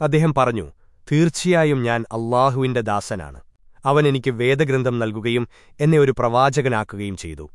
അദ്ദേഹം പറഞ്ഞു തീർച്ചയായും ഞാൻ അള്ളാഹുവിന്റെ ദാസനാണ്. അവൻ എനിക്ക് വേദഗ്രന്ഥം നൽകുകയും എന്നെ ഒരു പ്രവാചകനാക്കുകയും ചെയ്തു.